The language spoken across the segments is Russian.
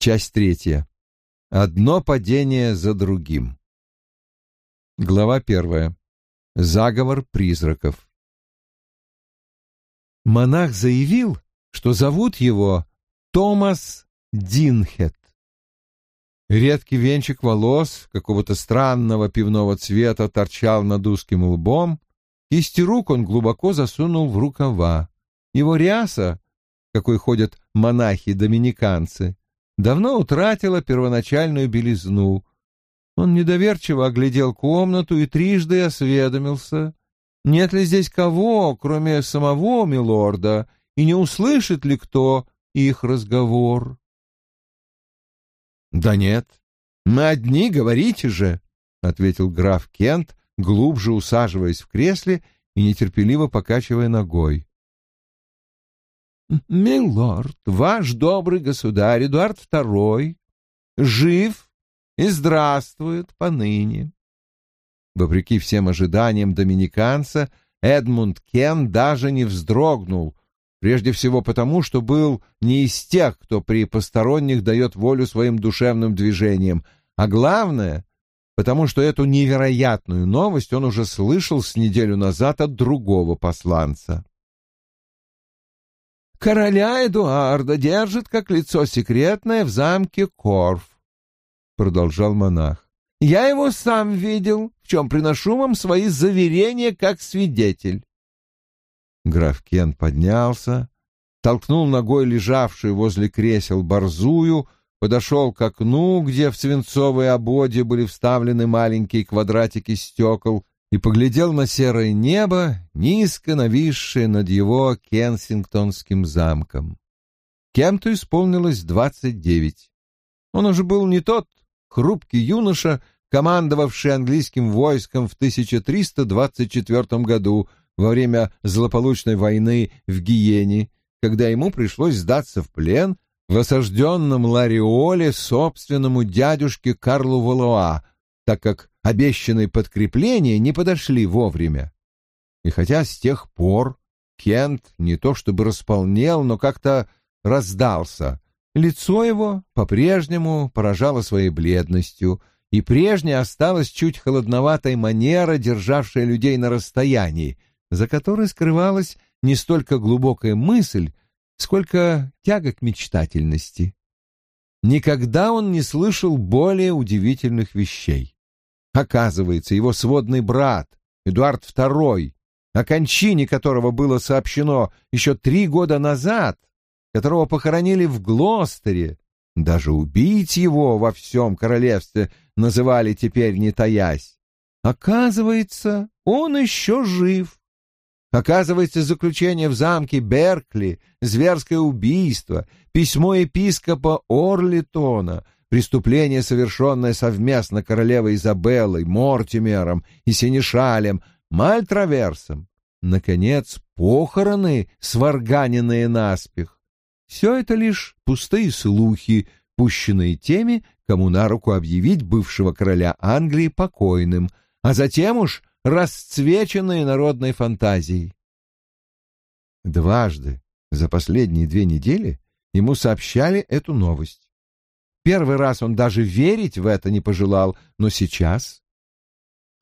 Часть третья. Одно падение за другим. Глава первая. Заговор призраков. Монах заявил, что зовут его Томас Динхет. Редкий венчик волос какого-то странного пивного цвета торчал над узким лбом, кисти рук он глубоко засунул в рукава. Его ряса, какой ходят монахи-доминиканцы, давно утратила первоначальную белизну. Он недоверчиво оглядел комнату и трижды осведомился, нет ли здесь кого, кроме самого милорда, и не услышит ли кто их разговор. «Да нет, мы одни, говорите же», — ответил граф Кент, глубже усаживаясь в кресле и нетерпеливо покачивая ногой. «Милорд, ваш добрый государь Эдуард II жив и здравствует поныне». Вопреки всем ожиданиям доминиканца, Эдмунд Кен даже не вздрогнул, прежде всего потому, что был не из тех, кто при посторонних дает волю своим душевным движениям, а главное, потому что эту невероятную новость он уже слышал с неделю назад от другого посланца. «Короля Эдуарда держит как лицо секретное в замке Корф», — продолжал монах. «Я его сам видел, в чем приношу вам свои заверения как свидетель». Граф Кен поднялся, толкнул ногой лежавшую возле кресел борзую, подошел к окну, где в свинцовой ободе были вставлены маленькие квадратики стекол, и поглядел на серое небо, низко нависшее над его Кенсингтонским замком. Кемту исполнилось двадцать девять. Он уже был не тот хрупкий юноша, командовавший английским войском в 1324 году во время злополучной войны в Гиене, когда ему пришлось сдаться в плен в осажденном Лариоле собственному дядюшке Карлу Валуа, так как обещанные подкрепления не подошли вовремя. И хотя с тех пор Кент не то чтобы располнел, но как-то раздался, лицо его по-прежнему поражало своей бледностью, и прежняя осталась чуть холодноватой манера, державшая людей на расстоянии, за которой скрывалась не столько глубокая мысль, сколько тяга к мечтательности. Никогда он не слышал более удивительных вещей. Оказывается, его сводный брат, Эдуард II, о кончине которого было сообщено еще три года назад, которого похоронили в Глостере, даже убить его во всем королевстве называли теперь не таясь. Оказывается, он еще жив. Оказывается, заключение в замке Беркли, зверское убийство, письмо епископа Орлитона — преступление, совершенное совместно королевой Изабеллой, Мортимером и Синишалем, Мальтраверсом, наконец, похороны, сварганенные наспех. Все это лишь пустые слухи, пущенные теми, кому на руку объявить бывшего короля Англии покойным, а затем уж расцвеченные народной фантазией. Дважды за последние две недели ему сообщали эту новость. Первый раз он даже верить в это не пожелал, но сейчас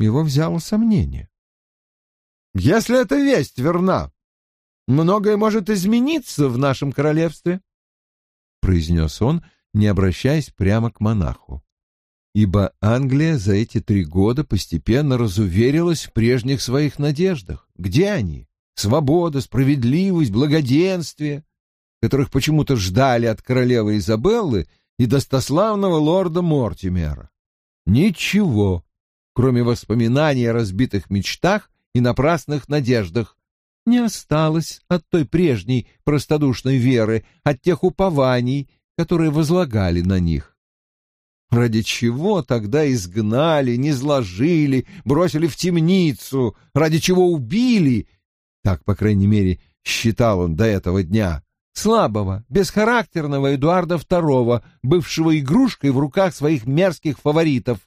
его взяло сомнение. «Если эта весть верна, многое может измениться в нашем королевстве», — произнес он, не обращаясь прямо к монаху. Ибо Англия за эти три года постепенно разуверилась в прежних своих надеждах. Где они? Свобода, справедливость, благоденствие, которых почему-то ждали от королевы Изабеллы — и достославного лорда Мортимера. Ничего, кроме воспоминаний о разбитых мечтах и напрасных надеждах, не осталось от той прежней простодушной веры, от тех упований, которые возлагали на них. Ради чего тогда изгнали, не сложили, бросили в темницу, ради чего убили, так, по крайней мере, считал он до этого дня, слабого, бесхарактерного Эдуарда II, бывшего игрушкой в руках своих мерзких фаворитов.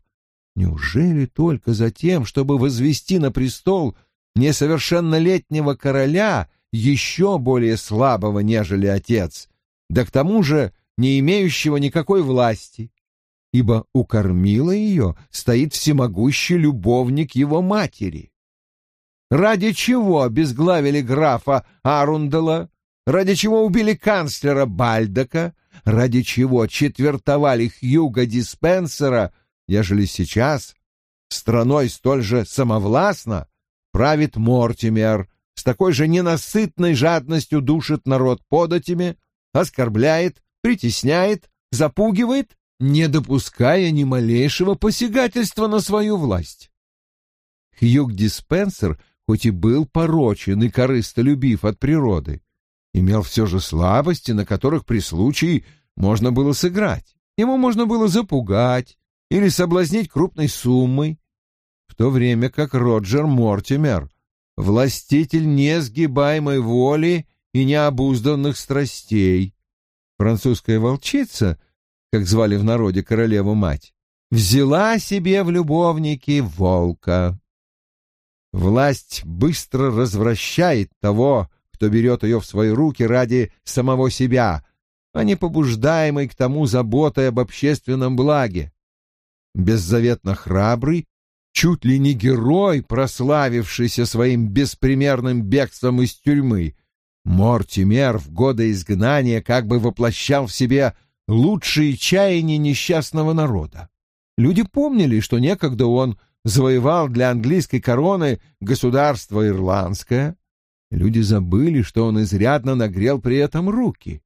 Неужели только за тем, чтобы возвести на престол несовершеннолетнего короля, еще более слабого, нежели отец, да к тому же не имеющего никакой власти, ибо у кормила ее стоит всемогущий любовник его матери. Ради чего обезглавили графа Арундела? Ради чего убили канцлера Бальдака? Ради чего четвертовали Хьюга Диспенсера, ежели сейчас страной столь же самовластно правит Мортимер, с такой же ненасытной жадностью душит народ податями, оскорбляет, притесняет, запугивает, не допуская ни малейшего посягательства на свою власть. Хьюг Диспенсер хоть и был порочен и корыстолюбив от природы, имел все же слабости, на которых при случае можно было сыграть. Ему можно было запугать или соблазнить крупной суммой, в то время как Роджер Мортимер, властитель несгибаемой воли и необузданных страстей, французская волчица, как звали в народе королеву-мать, взяла себе в любовники волка. Власть быстро развращает того, кто берет ее в свои руки ради самого себя, а не побуждаемый к тому заботой об общественном благе. Беззаветно храбрый, чуть ли не герой, прославившийся своим беспримерным бегством из тюрьмы, Мортимер в годы изгнания как бы воплощал в себе лучшие чаяния несчастного народа. Люди помнили, что некогда он завоевал для английской короны государство ирландское. Люди забыли, что он изрядно нагрел при этом руки.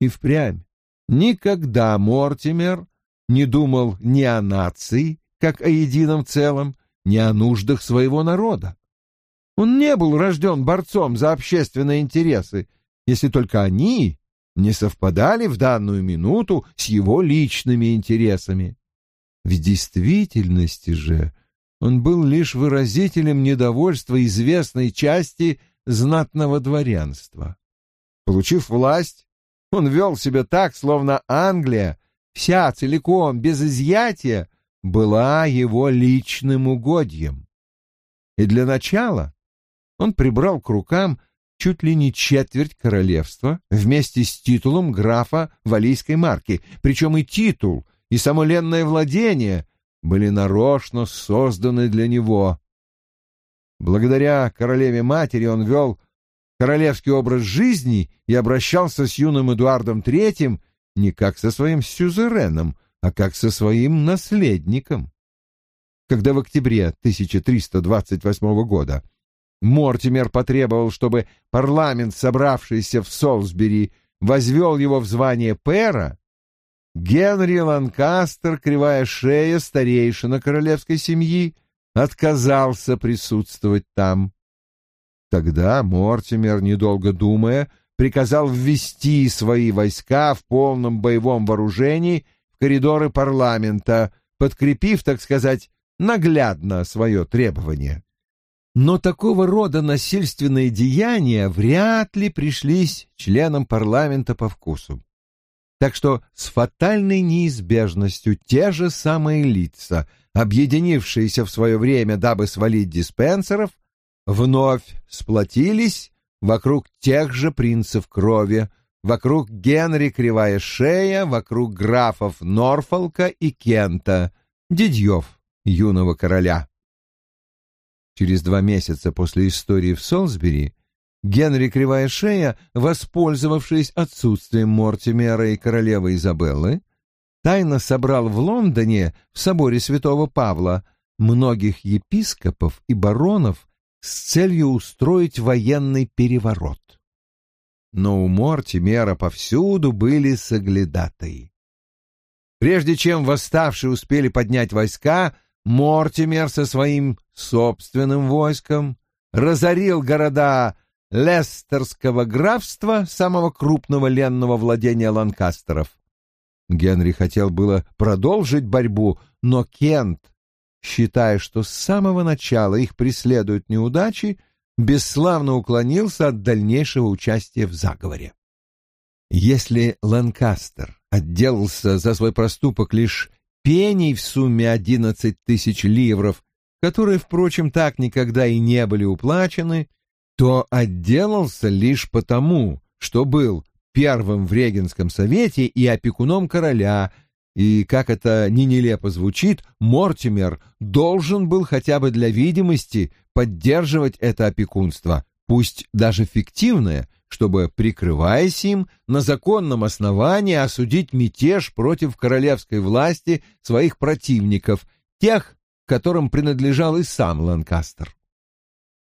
И впрямь никогда Мортимер не думал ни о нации, как о едином целом, ни о нуждах своего народа. Он не был рожден борцом за общественные интересы, если только они не совпадали в данную минуту с его личными интересами. В действительности же он был лишь выразителем недовольства известной части знатного дворянства. Получив власть, он вел себя так, словно Англия, вся целиком, без изъятия, была его личным угодьем. И для начала он прибрал к рукам чуть ли не четверть королевства вместе с титулом графа валийской марки, причем и титул, и само владение были нарочно созданы для него. Благодаря королеве-матери он вел королевский образ жизни и обращался с юным Эдуардом III не как со своим сюзереном, а как со своим наследником. Когда в октябре 1328 года Мортимер потребовал, чтобы парламент, собравшийся в Солсбери, возвел его в звание пэра, Генри Ланкастер, кривая шея, старейшина королевской семьи, отказался присутствовать там. Тогда Мортимер, недолго думая, приказал ввести свои войска в полном боевом вооружении в коридоры парламента, подкрепив, так сказать, наглядно свое требование. Но такого рода насильственные деяния вряд ли пришлись членам парламента по вкусу. Так что с фатальной неизбежностью те же самые лица, объединившиеся в свое время, дабы свалить диспенсеров, вновь сплотились вокруг тех же принцев крови, вокруг Генри Кривая Шея, вокруг графов Норфолка и Кента, дядьев юного короля. Через два месяца после истории в Солсбери Генри Кривая Шея, воспользовавшись отсутствием Мортимера и королевы Изабеллы, тайно собрал в Лондоне, в соборе святого Павла, многих епископов и баронов с целью устроить военный переворот. Но у Мортимера повсюду были соглядатые. Прежде чем восставшие успели поднять войска, Мортимер со своим собственным войском разорил города Лестерского графства, самого крупного ленного владения ланкастеров. Генри хотел было продолжить борьбу, но Кент считая, что с самого начала их преследуют неудачи, бесславно уклонился от дальнейшего участия в заговоре. Если Ланкастер отделался за свой проступок лишь пеней в сумме одиннадцать тысяч ливров, которые, впрочем, так никогда и не были уплачены, то отделался лишь потому, что был первым в регенском совете и опекуном короля, и, как это ни нелепо звучит, Мортимер должен был хотя бы для видимости поддерживать это опекунство, пусть даже фиктивное, чтобы, прикрываясь им, на законном основании осудить мятеж против королевской власти своих противников, тех, которым принадлежал и сам Ланкастер.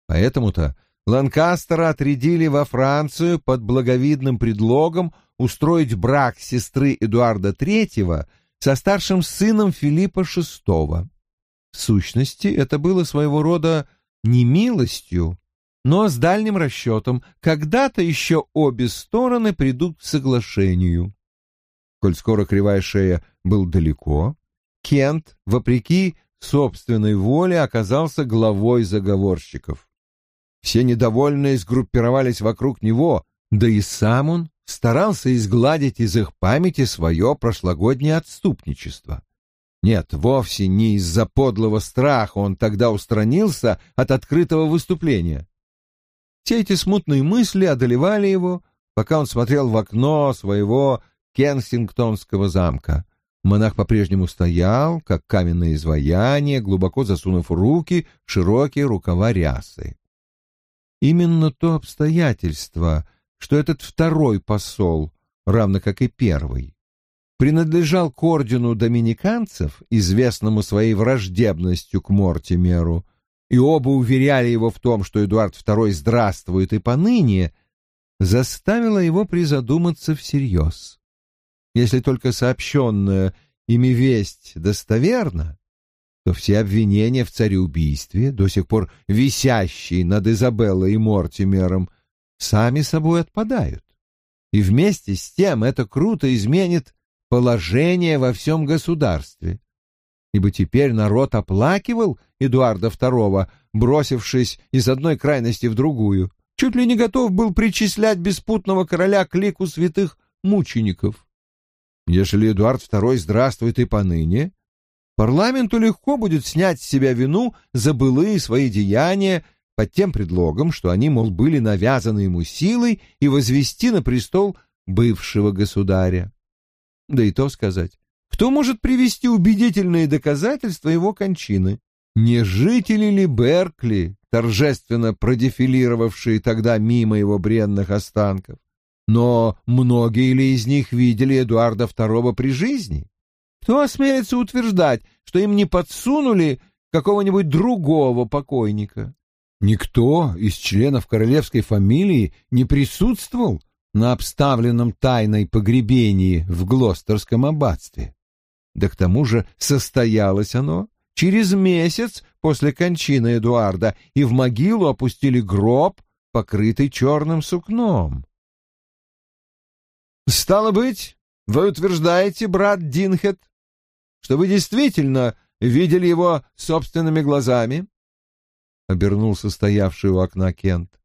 Поэтому-то Ланкастера отрядили во Францию под благовидным предлогом устроить брак сестры Эдуарда III со старшим сыном Филиппа VI. В сущности, это было своего рода не милостью, но с дальним расчетом когда-то еще обе стороны придут к соглашению. Коль скоро кривая шея был далеко, Кент, вопреки собственной воле, оказался главой заговорщиков. Все недовольные сгруппировались вокруг него, да и сам он старался изгладить из их памяти свое прошлогоднее отступничество. Нет, вовсе не из-за подлого страха он тогда устранился от открытого выступления. Все эти смутные мысли одолевали его, пока он смотрел в окно своего Кенсингтонского замка. Монах по-прежнему стоял, как каменное изваяние, глубоко засунув руки в широкие рукава рясы. Именно то обстоятельство, что этот второй посол, равно как и первый, принадлежал к ордену доминиканцев, известному своей враждебностью к Мортимеру, и оба уверяли его в том, что Эдуард II здравствует и поныне, заставило его призадуматься всерьез. Если только сообщенная ими весть достоверна, то все обвинения в цареубийстве, до сих пор висящие над Изабеллой и Мортимером, сами собой отпадают. И вместе с тем это круто изменит положение во всем государстве. Ибо теперь народ оплакивал Эдуарда II, бросившись из одной крайности в другую, чуть ли не готов был причислять беспутного короля к лику святых мучеников. Ежели Эдуард II здравствует и поныне, Парламенту легко будет снять с себя вину за былые свои деяния под тем предлогом, что они, мол, были навязаны ему силой и возвести на престол бывшего государя. Да и то сказать, кто может привести убедительные доказательства его кончины? Не жители ли Беркли, торжественно продефилировавшие тогда мимо его бренных останков? Но многие ли из них видели Эдуарда II при жизни? Кто осмелится утверждать, что им не подсунули какого-нибудь другого покойника? Никто из членов королевской фамилии не присутствовал на обставленном тайной погребении в Глостерском аббатстве. Да к тому же состоялось оно через месяц после кончины Эдуарда, и в могилу опустили гроб, покрытый черным сукном. «Стало быть, вы утверждаете, брат Динхет, что вы действительно видели его собственными глазами?» — обернулся стоявший у окна Кент.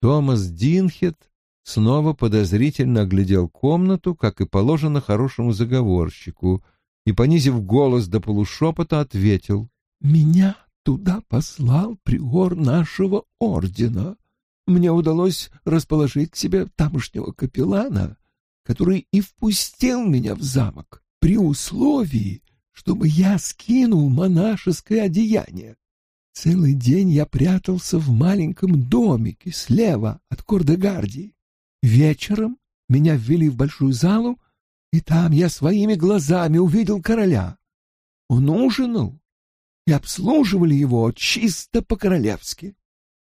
Томас Динхет снова подозрительно оглядел комнату, как и положено хорошему заговорщику, и, понизив голос до полушепота, ответил. «Меня туда послал приор нашего ордена. Мне удалось расположить к себе тамошнего капеллана, который и впустил меня в замок при условии, чтобы я скинул монашеское одеяние. Целый день я прятался в маленьком домике слева от Кордегардии. Вечером меня ввели в большую залу, и там я своими глазами увидел короля. Он ужинал, и обслуживали его чисто по-королевски.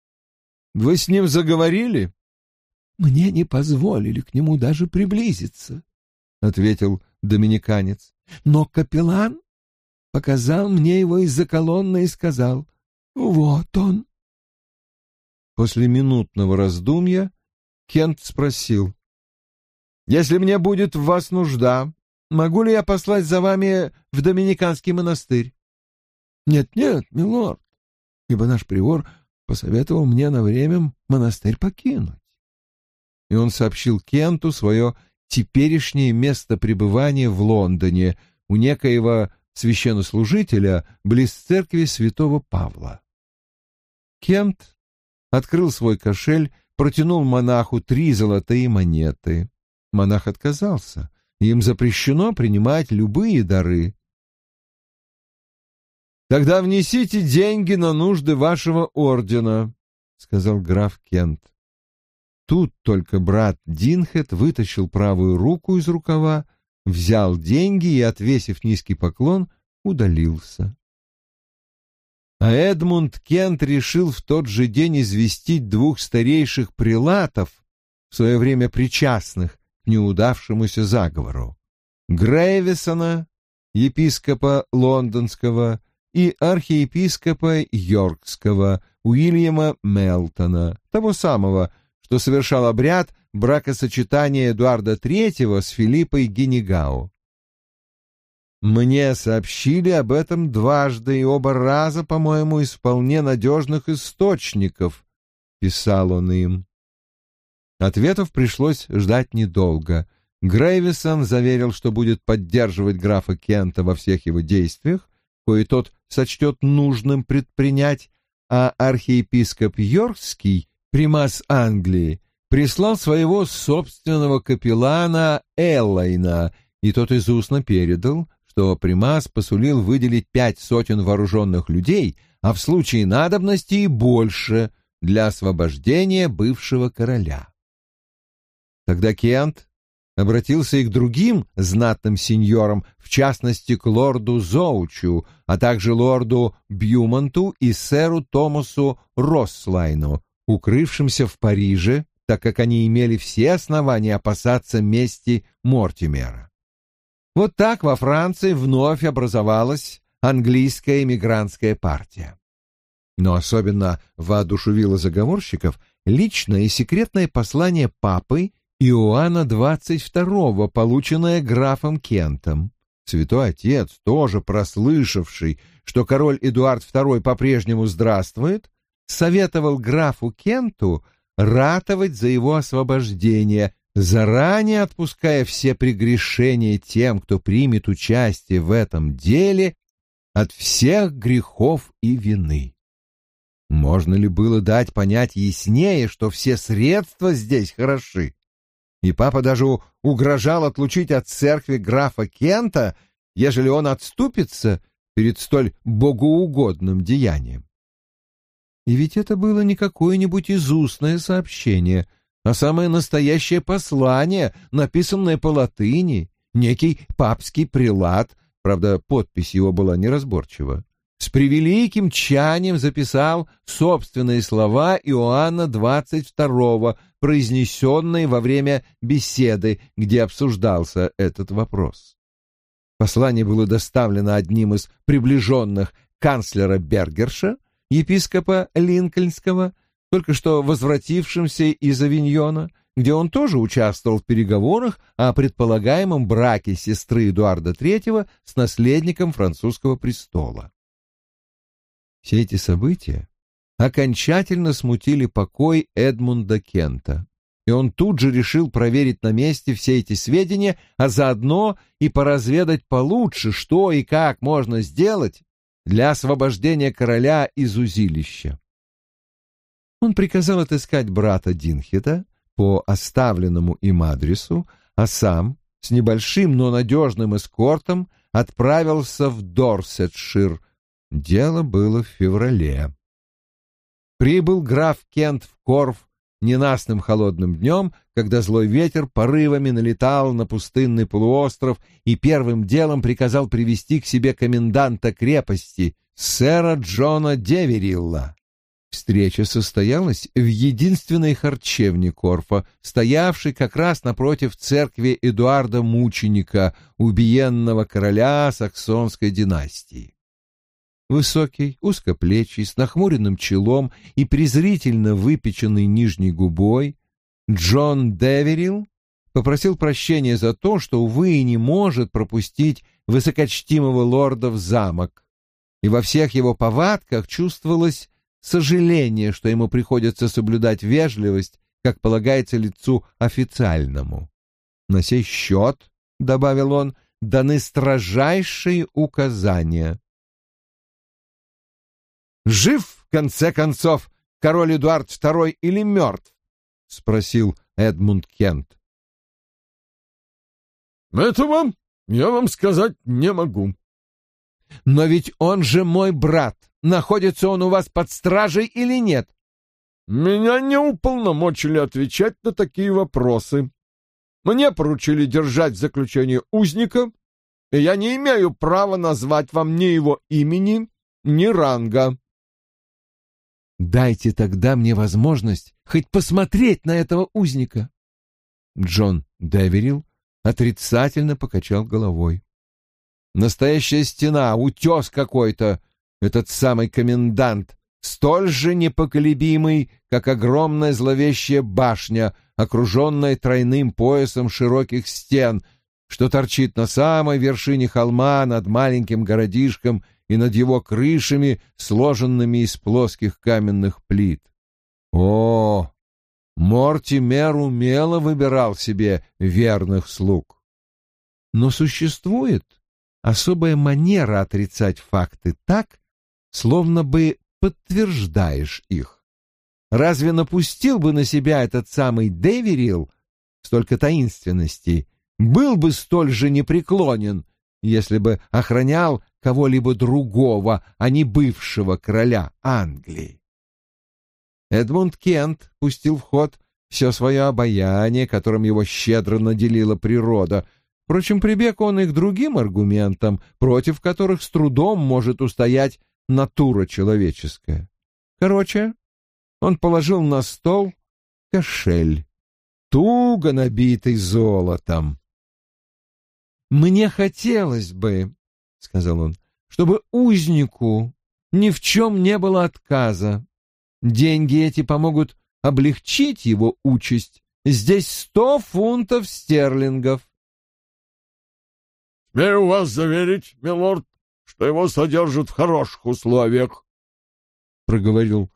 — Вы с ним заговорили? — Мне не позволили к нему даже приблизиться, — ответил доминиканец. Но капеллан показал мне его из-за колонны и сказал «Вот он». После минутного раздумья Кент спросил «Если мне будет в вас нужда, могу ли я послать за вами в Доминиканский монастырь?» «Нет-нет, милорд, ибо наш приор посоветовал мне на время монастырь покинуть». И он сообщил Кенту свое теперешнее место пребывания в Лондоне у некоего священнослужителя близ церкви святого Павла. Кент открыл свой кошель, протянул монаху три золотые монеты. Монах отказался. Им запрещено принимать любые дары. «Тогда внесите деньги на нужды вашего ордена», — сказал граф Кент. Тут только брат Динхет вытащил правую руку из рукава, взял деньги и, отвесив низкий поклон, удалился. А Эдмунд Кент решил в тот же день известить двух старейших прилатов, в свое время причастных к неудавшемуся заговору, Грейвисона, епископа лондонского, и архиепископа Йоркского Уильяма Мелтона, того самого, что совершал обряд бракосочетания Эдуарда III с Филиппой Генегау. Мне сообщили об этом дважды и оба раза, по-моему, из вполне надежных источников, — писал он им. Ответов пришлось ждать недолго. Грейвисон заверил, что будет поддерживать графа Кента во всех его действиях, кое тот сочтет нужным предпринять, а архиепископ Йоркский примас Англии, прислал своего собственного капеллана Эллайна, и тот из передал, что примас посулил выделить пять сотен вооруженных людей, а в случае надобности и больше для освобождения бывшего короля. Тогда Кент обратился и к другим знатным сеньорам, в частности к лорду Зоучу, а также лорду Бьюмонту и сэру Томасу Росслайну, укрывшимся в Париже, так как они имели все основания опасаться мести Мортимера. Вот так во Франции вновь образовалась английская эмигрантская партия. Но особенно воодушевило заговорщиков личное и секретное послание папы Иоанна XXII, полученное графом Кентом. Святой Отец, тоже прослышавший, что король Эдуард II по-прежнему здравствует, советовал графу Кенту ратовать за его освобождение, заранее отпуская все прегрешения тем, кто примет участие в этом деле от всех грехов и вины. Можно ли было дать понять яснее, что все средства здесь хороши? И папа даже угрожал отлучить от церкви графа Кента, ежели он отступится перед столь богоугодным деянием. И ведь это было не какое-нибудь изустное сообщение, а самое настоящее послание, написанное по латыни, некий папский прилад, правда, подпись его была неразборчива, с превеликим чанием записал собственные слова Иоанна XXII, произнесенные во время беседы, где обсуждался этот вопрос. Послание было доставлено одним из приближенных канцлера Бергерша, епископа Линкольнского, только что возвратившимся из Авиньона, где он тоже участвовал в переговорах о предполагаемом браке сестры Эдуарда III с наследником французского престола. Все эти события окончательно смутили покой Эдмунда Кента, и он тут же решил проверить на месте все эти сведения, а заодно и поразведать получше, что и как можно сделать для освобождения короля из узилища. Он приказал отыскать брата Динхета по оставленному им адресу, а сам с небольшим, но надежным эскортом отправился в Дорсетшир. Дело было в феврале. Прибыл граф Кент в Корф ненастным холодным днем, когда злой ветер порывами налетал на пустынный полуостров и первым делом приказал привести к себе коменданта крепости, сэра Джона Деверилла. Встреча состоялась в единственной харчевне Корфа, стоявшей как раз напротив церкви Эдуарда Мученика, убиенного короля саксонской династии. Высокий, узкоплечий, с нахмуренным челом и презрительно выпеченной нижней губой, Джон Деверил попросил прощения за то, что, увы, не может пропустить высокочтимого лорда в замок, и во всех его повадках чувствовалось сожаление, что ему приходится соблюдать вежливость, как полагается лицу официальному. На сей счет, — добавил он, — даны строжайшие указания. Жив, в конце концов, король Эдуард II или мертв? спросил Эдмунд Кент. «Этого я вам сказать не могу». «Но ведь он же мой брат. Находится он у вас под стражей или нет?» «Меня не уполномочили отвечать на такие вопросы. Мне поручили держать заключение узника, и я не имею права назвать вам ни его имени, ни ранга». «Дайте тогда мне возможность хоть посмотреть на этого узника». Джон Деверил отрицательно покачал головой. «Настоящая стена, утес какой-то, этот самый комендант, столь же непоколебимый, как огромная зловещая башня, окруженная тройным поясом широких стен, что торчит на самой вершине холма над маленьким городишком и над его крышами, сложенными из плоских каменных плит. О, Мортимер умело выбирал себе верных слуг. Но существует особая манера отрицать факты так, словно бы подтверждаешь их. Разве напустил бы на себя этот самый Деверил столько таинственности, был бы столь же непреклонен, если бы охранял кого-либо другого, а не бывшего короля Англии? Эдмунд Кент пустил в ход все свое обаяние, которым его щедро наделила природа. Впрочем, прибег он и к другим аргументам, против которых с трудом может устоять натура человеческая. Короче, он положил на стол кошель, туго набитый золотом. «Мне хотелось бы, — сказал он, — чтобы узнику ни в чем не было отказа. Деньги эти помогут облегчить его участь. Здесь сто фунтов стерлингов. «Смею вас заверить, милорд, что его содержат в хороших условиях», — проговорил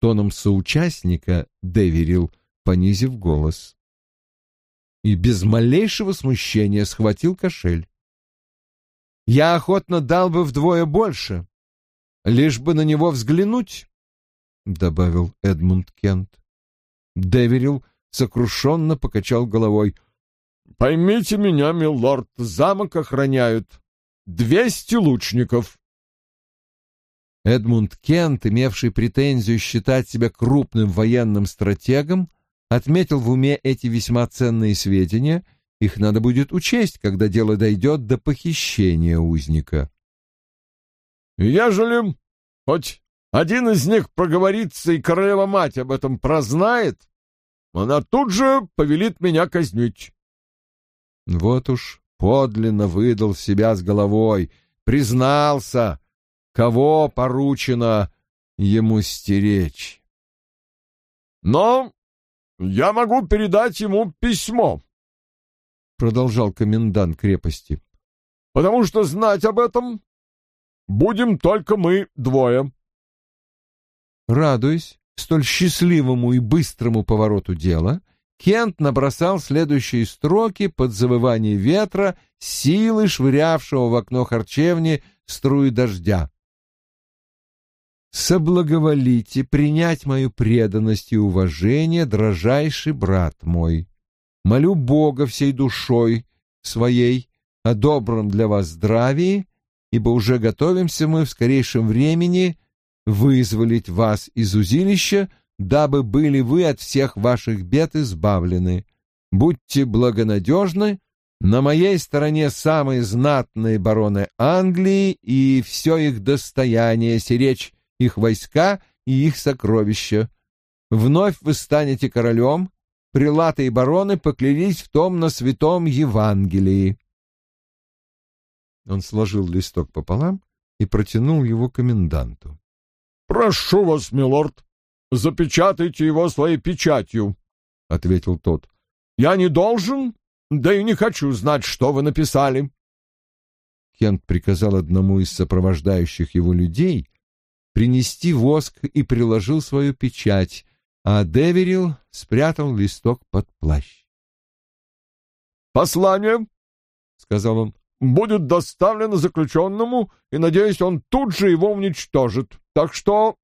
тоном соучастника Деверил, понизив голос. И без малейшего смущения схватил кошель. «Я охотно дал бы вдвое больше, лишь бы на него взглянуть». — добавил Эдмунд Кент. Деверил сокрушенно покачал головой. — Поймите меня, милорд, замок охраняют двести лучников. Эдмунд Кент, имевший претензию считать себя крупным военным стратегом, отметил в уме эти весьма ценные сведения, их надо будет учесть, когда дело дойдет до похищения узника. «Ежели хоть один из них проговорится, и королева-мать об этом прознает, она тут же повелит меня казнить. Вот уж подлинно выдал себя с головой, признался, кого поручено ему стеречь. Но я могу передать ему письмо, продолжал комендант крепости, потому что знать об этом будем только мы двое. Радуясь столь счастливому и быстрому повороту дела, Кент набросал следующие строки под завывание ветра, силой швырявшего в окно харчевни струи дождя. «Соблаговолите принять мою преданность и уважение, дрожайший брат мой. Молю Бога всей душой своей о добром для вас здравии, ибо уже готовимся мы в скорейшем времени вызволить вас из узилища, дабы были вы от всех ваших бед избавлены. Будьте благонадежны, на моей стороне самые знатные бароны Англии и все их достояние, сиречь их войска и их сокровища. Вновь вы станете королем, прилаты и бароны поклялись в том на святом Евангелии. Он сложил листок пополам и протянул его коменданту. «Прошу вас, милорд, запечатайте его своей печатью», — ответил тот. «Я не должен, да и не хочу знать, что вы написали». Кент приказал одному из сопровождающих его людей принести воск и приложил свою печать, а Деверил спрятал листок под плащ. «Послание», — сказал он, будет доставлено заключенному, и, надеюсь, он тут же его уничтожит. Так что...»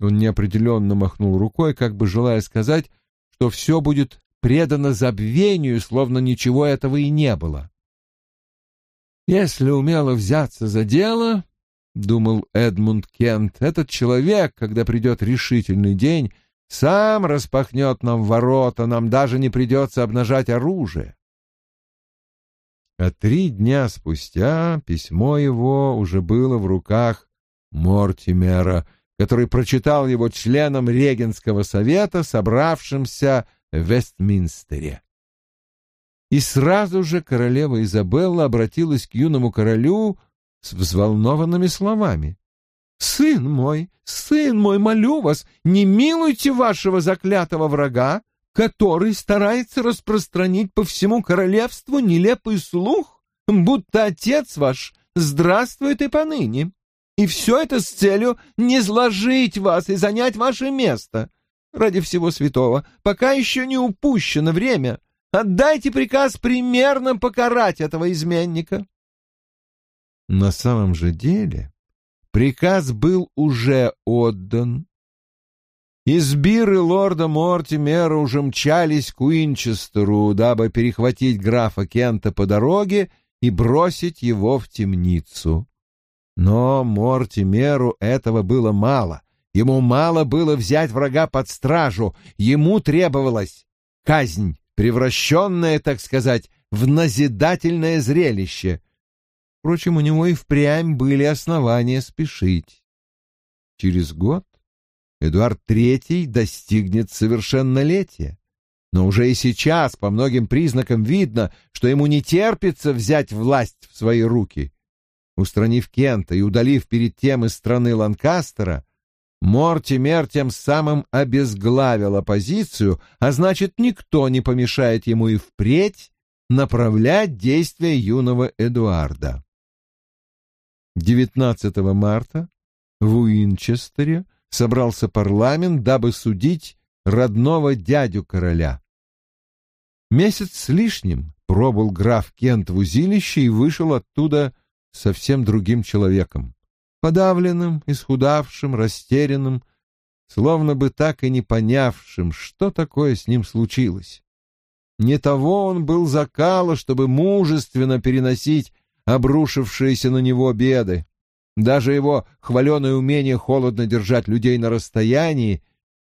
Он неопределенно махнул рукой, как бы желая сказать, что все будет предано забвению, словно ничего этого и не было. Если умело взяться за дело, — думал Эдмунд Кент, — этот человек, когда придет решительный день, сам распахнет нам ворота, нам даже не придется обнажать оружие. А три дня спустя письмо его уже было в руках Мортимера, который прочитал его членам Регенского совета, собравшимся в Вестминстере. И сразу же королева Изабелла обратилась к юному королю с взволнованными словами. «Сын мой, сын мой, молю вас, не милуйте вашего заклятого врага, который старается распространить по всему королевству нелепый слух, будто отец ваш здравствует и поныне. И все это с целью не сложить вас и занять ваше место. Ради всего святого, пока еще не упущено время, отдайте приказ примерно покарать этого изменника. На самом же деле приказ был уже отдан, Избиры лорда Мортимера уже мчались к Уинчестеру, дабы перехватить графа Кента по дороге и бросить его в темницу. Но Мортимеру этого было мало. Ему мало было взять врага под стражу, ему требовалась казнь, превращенная, так сказать, в назидательное зрелище. Впрочем, у него и впрямь были основания спешить. Через год Эдуард III достигнет совершеннолетия. Но уже и сейчас по многим признакам видно, что ему не терпится взять власть в свои руки. Устранив Кента и удалив перед тем из страны Ланкастера, Мортимер тем самым обезглавил оппозицию, а значит, никто не помешает ему и впредь направлять действия юного Эдуарда. 19 марта в Уинчестере собрался парламент, дабы судить родного дядю короля. Месяц с лишним пробыл граф Кент в узилище и вышел оттуда совсем другим человеком, подавленным, исхудавшим, растерянным, словно бы так и не понявшим, что такое с ним случилось. Не того он был закала, чтобы мужественно переносить обрушившиеся на него беды. Даже его хваленое умение холодно держать людей на расстоянии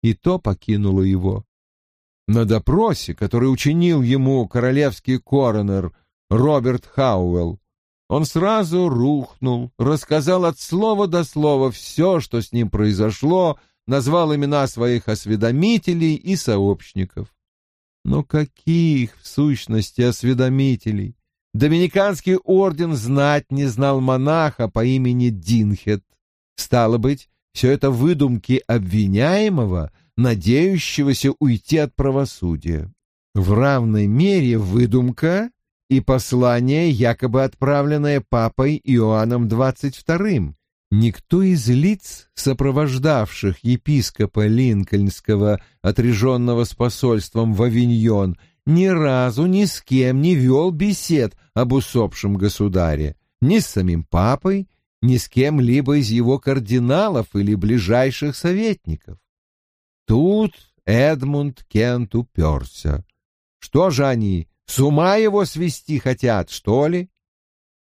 и то покинуло его. На допросе, который учинил ему королевский коронер Роберт Хауэлл, он сразу рухнул, рассказал от слова до слова все, что с ним произошло, назвал имена своих осведомителей и сообщников. Но каких, в сущности, осведомителей? Доминиканский орден знать не знал монаха по имени Динхет. Стало быть, все это выдумки обвиняемого, надеющегося уйти от правосудия. В равной мере выдумка и послание, якобы отправленное папой Иоанном XXII. Никто из лиц, сопровождавших епископа Линкольнского, отряженного с посольством в Авиньон, ни разу ни с кем не вел бесед об усопшем государе, ни с самим папой, ни с кем-либо из его кардиналов или ближайших советников. Тут Эдмунд Кент уперся. Что же они, с ума его свести хотят, что ли?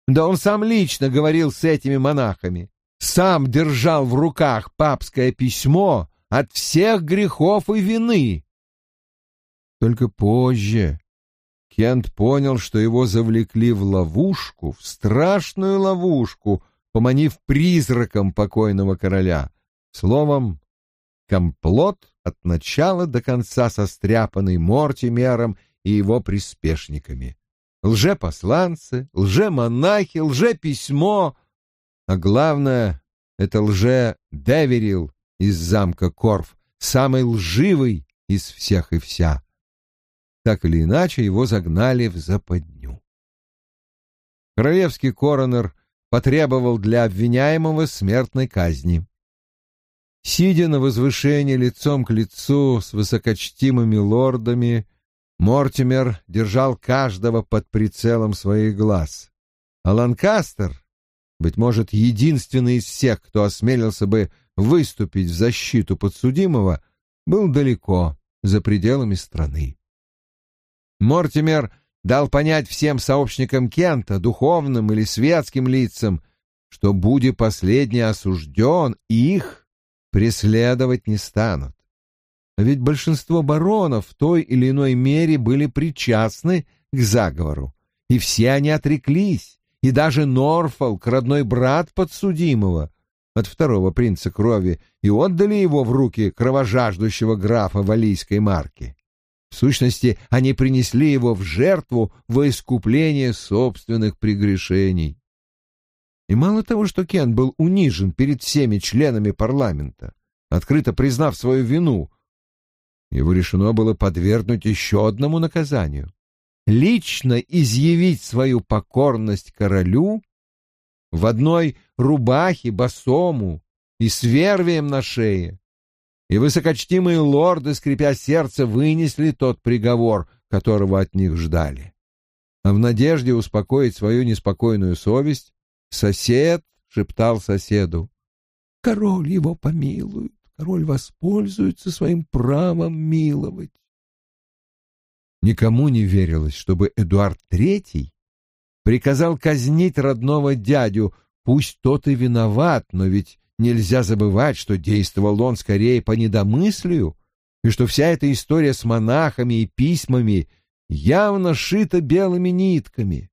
Да он сам лично говорил с этими монахами, сам держал в руках папское письмо от всех грехов и вины, только позже Кент понял, что его завлекли в ловушку, в страшную ловушку, поманив призраком покойного короля. Словом, комплот от начала до конца состряпанный Мортимером и его приспешниками. Лже-посланцы, лже-монахи, лже-письмо, а главное — это лже-деверил из замка Корф, самый лживый из всех и вся так или иначе его загнали в западню. Королевский коронер потребовал для обвиняемого смертной казни. Сидя на возвышении лицом к лицу с высокочтимыми лордами, Мортимер держал каждого под прицелом своих глаз. А Ланкастер, быть может, единственный из всех, кто осмелился бы выступить в защиту подсудимого, был далеко, за пределами страны. Мортимер дал понять всем сообщникам Кента, духовным или светским лицам, что, будь последний осужден, их преследовать не станут. Ведь большинство баронов в той или иной мере были причастны к заговору, и все они отреклись, и даже Норфолк, родной брат подсудимого, от второго принца крови, и отдали его в руки кровожаждущего графа валийской марки. В сущности, они принесли его в жертву во искупление собственных прегрешений. И мало того, что Кен был унижен перед всеми членами парламента, открыто признав свою вину, его решено было подвергнуть еще одному наказанию — лично изъявить свою покорность королю в одной рубахе босому и с вервием на шее. И высокочтимые лорды, скрипя сердце, вынесли тот приговор, которого от них ждали. А в надежде успокоить свою неспокойную совесть, сосед шептал соседу, «Король его помилует, король воспользуется своим правом миловать». Никому не верилось, чтобы Эдуард Третий приказал казнить родного дядю, пусть тот и виноват, но ведь нельзя забывать, что действовал он скорее по недомыслию, и что вся эта история с монахами и письмами явно шита белыми нитками.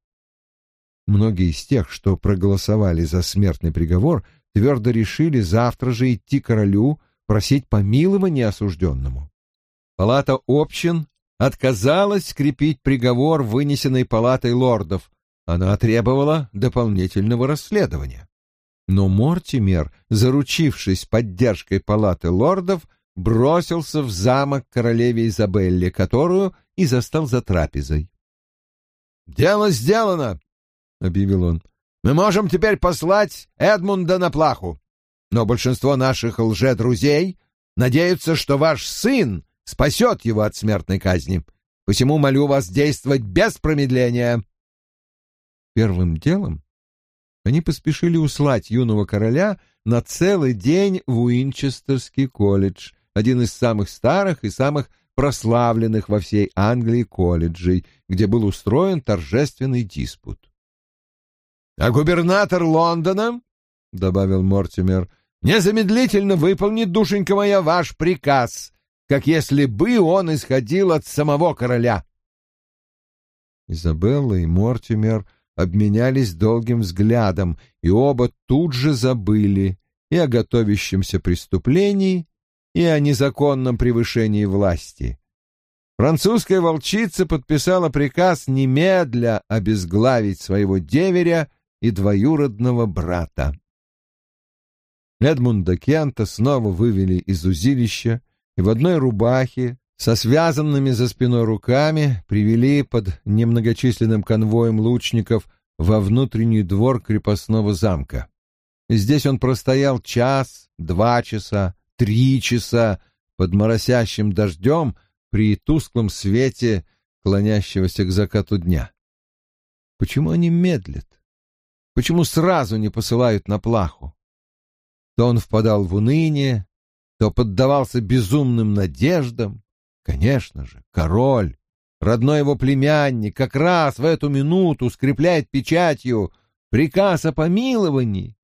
Многие из тех, что проголосовали за смертный приговор, твердо решили завтра же идти королю просить помилования осужденному. Палата общин отказалась скрепить приговор, вынесенный палатой лордов, она требовала дополнительного расследования. Но Мортимер, заручившись поддержкой палаты лордов, бросился в замок королеве Изабелле, которую и застал за трапезой. «Дело сделано!» — объявил он. «Мы можем теперь послать Эдмунда на плаху, но большинство наших лже-друзей надеются, что ваш сын спасет его от смертной казни. Посему молю вас действовать без промедления». Первым делом они поспешили услать юного короля на целый день в Уинчестерский колледж, один из самых старых и самых прославленных во всей Англии колледжей, где был устроен торжественный диспут. «А губернатор Лондона, — добавил Мортимер, — незамедлительно выполнит, душенька моя, ваш приказ, как если бы он исходил от самого короля». Изабелла и Мортимер — обменялись долгим взглядом, и оба тут же забыли и о готовящемся преступлении, и о незаконном превышении власти. Французская волчица подписала приказ немедля обезглавить своего деверя и двоюродного брата. Эдмунда Кента снова вывели из узилища и в одной рубахе со связанными за спиной руками привели под немногочисленным конвоем лучников во внутренний двор крепостного замка. Здесь он простоял час, два часа, три часа под моросящим дождем при тусклом свете клонящегося к закату дня. Почему они медлят? Почему сразу не посылают на плаху? То он впадал в уныние, то поддавался безумным надеждам, Конечно же, король, родной его племянник, как раз в эту минуту скрепляет печатью приказ о помиловании.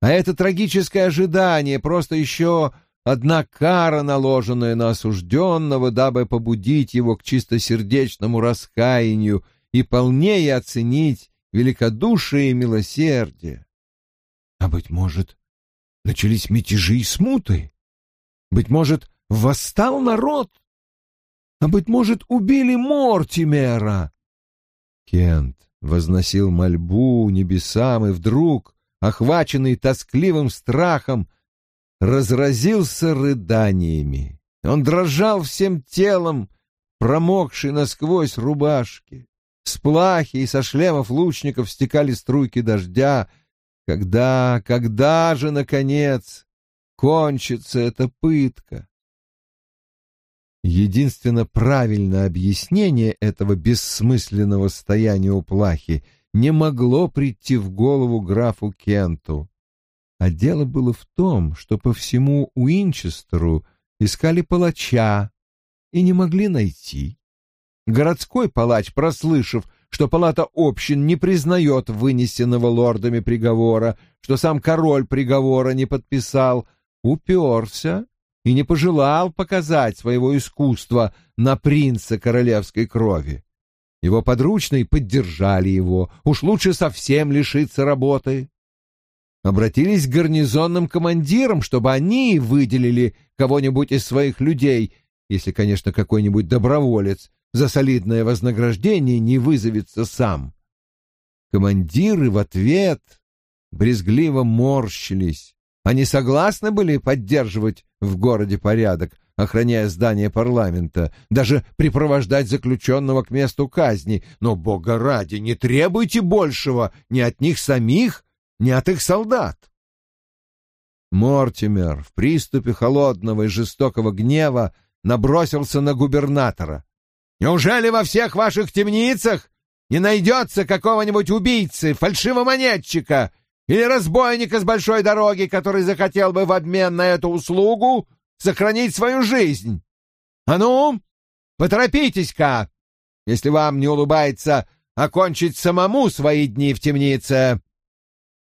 А это трагическое ожидание просто еще одна кара, наложенная на осужденного, дабы побудить его к чистосердечному раскаянию и полнее оценить великодушие и милосердие. А, быть может, начались мятежи и смуты? Быть может, восстал народ? А, быть может, убили Мортимера?» Кент возносил мольбу небесам и вдруг, охваченный тоскливым страхом, разразился рыданиями. Он дрожал всем телом, промокший насквозь рубашки. С плахи и со шлемов лучников стекали струйки дождя. Когда, когда же, наконец, кончится эта пытка? Единственно правильное объяснение этого бессмысленного стояния у плахи не могло прийти в голову графу Кенту. А дело было в том, что по всему Уинчестеру искали палача, и не могли найти. Городской палач, прослышав, что палата общин не признает вынесенного лордами приговора, что сам король приговора не подписал, уперся и не пожелал показать своего искусства на принца королевской крови. Его подручные поддержали его, уж лучше совсем лишиться работы. Обратились к гарнизонным командирам, чтобы они выделили кого-нибудь из своих людей, если, конечно, какой-нибудь доброволец за солидное вознаграждение не вызовется сам. Командиры в ответ брезгливо морщились. Они согласны были поддерживать в городе порядок, охраняя здание парламента, даже припровождать заключенного к месту казни, но, бога ради, не требуйте большего ни от них самих, ни от их солдат. Мортимер в приступе холодного и жестокого гнева набросился на губернатора. «Неужели во всех ваших темницах не найдется какого-нибудь убийцы, фальшивомонетчика или разбойника с большой дороги, который захотел бы в обмен на эту услугу сохранить свою жизнь? А ну, поторопитесь-ка, если вам не улыбается окончить самому свои дни в темнице».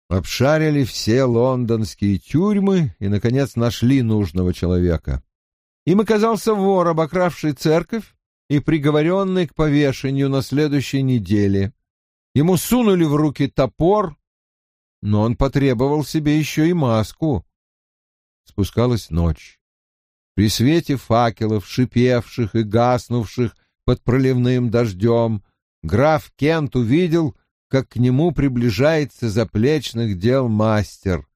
Обшарили все лондонские тюрьмы и, наконец, нашли нужного человека. Им оказался вор, обокравший церковь и приговоренный к повешению на следующей неделе. Ему сунули в руки топор, но он потребовал себе еще и маску. Спускалась ночь. При свете факелов, шипевших и гаснувших под проливным дождем, граф Кент увидел — как к нему приближается заплечных дел мастер,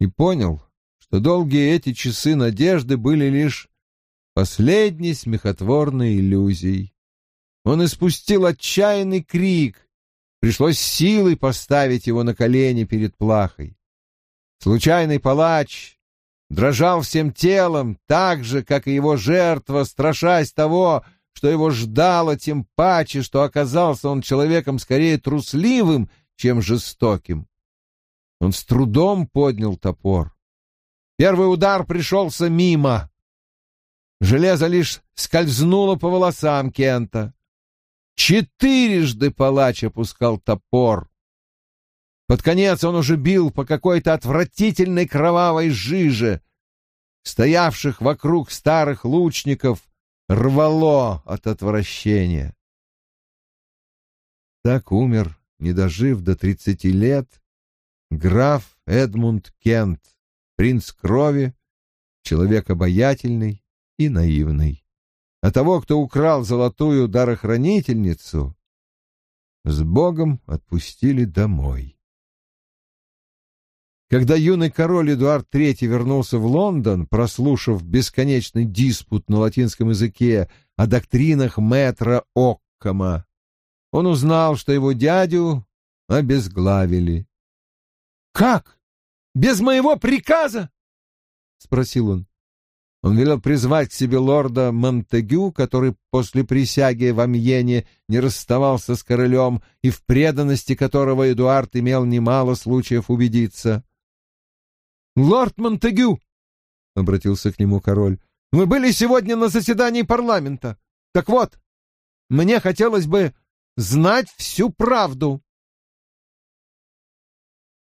и понял, что долгие эти часы надежды были лишь последней смехотворной иллюзией. Он испустил отчаянный крик, пришлось силой поставить его на колени перед плахой. Случайный палач дрожал всем телом, так же, как и его жертва, страшась того, что его ждало, тем паче, что оказался он человеком скорее трусливым, чем жестоким. Он с трудом поднял топор. Первый удар пришелся мимо. Железо лишь скользнуло по волосам Кента. Четырежды палач опускал топор. Под конец он уже бил по какой-то отвратительной кровавой жиже. Стоявших вокруг старых лучников рвало от отвращения. Так умер, не дожив до тридцати лет, граф Эдмунд Кент, принц крови, человек обаятельный и наивный. А того, кто украл золотую дарохранительницу, с Богом отпустили домой. Когда юный король Эдуард III вернулся в Лондон, прослушав бесконечный диспут на латинском языке о доктринах мэтра Оккама, он узнал, что его дядю обезглавили. «Как? Без моего приказа?» — спросил он. Он велел призвать к себе лорда Монтегю, который после присяги в Амьене не расставался с королем и в преданности которого Эдуард имел немало случаев убедиться. «Лорд Монтегю!» — обратился к нему король. «Мы были сегодня на заседании парламента. Так вот, мне хотелось бы знать всю правду».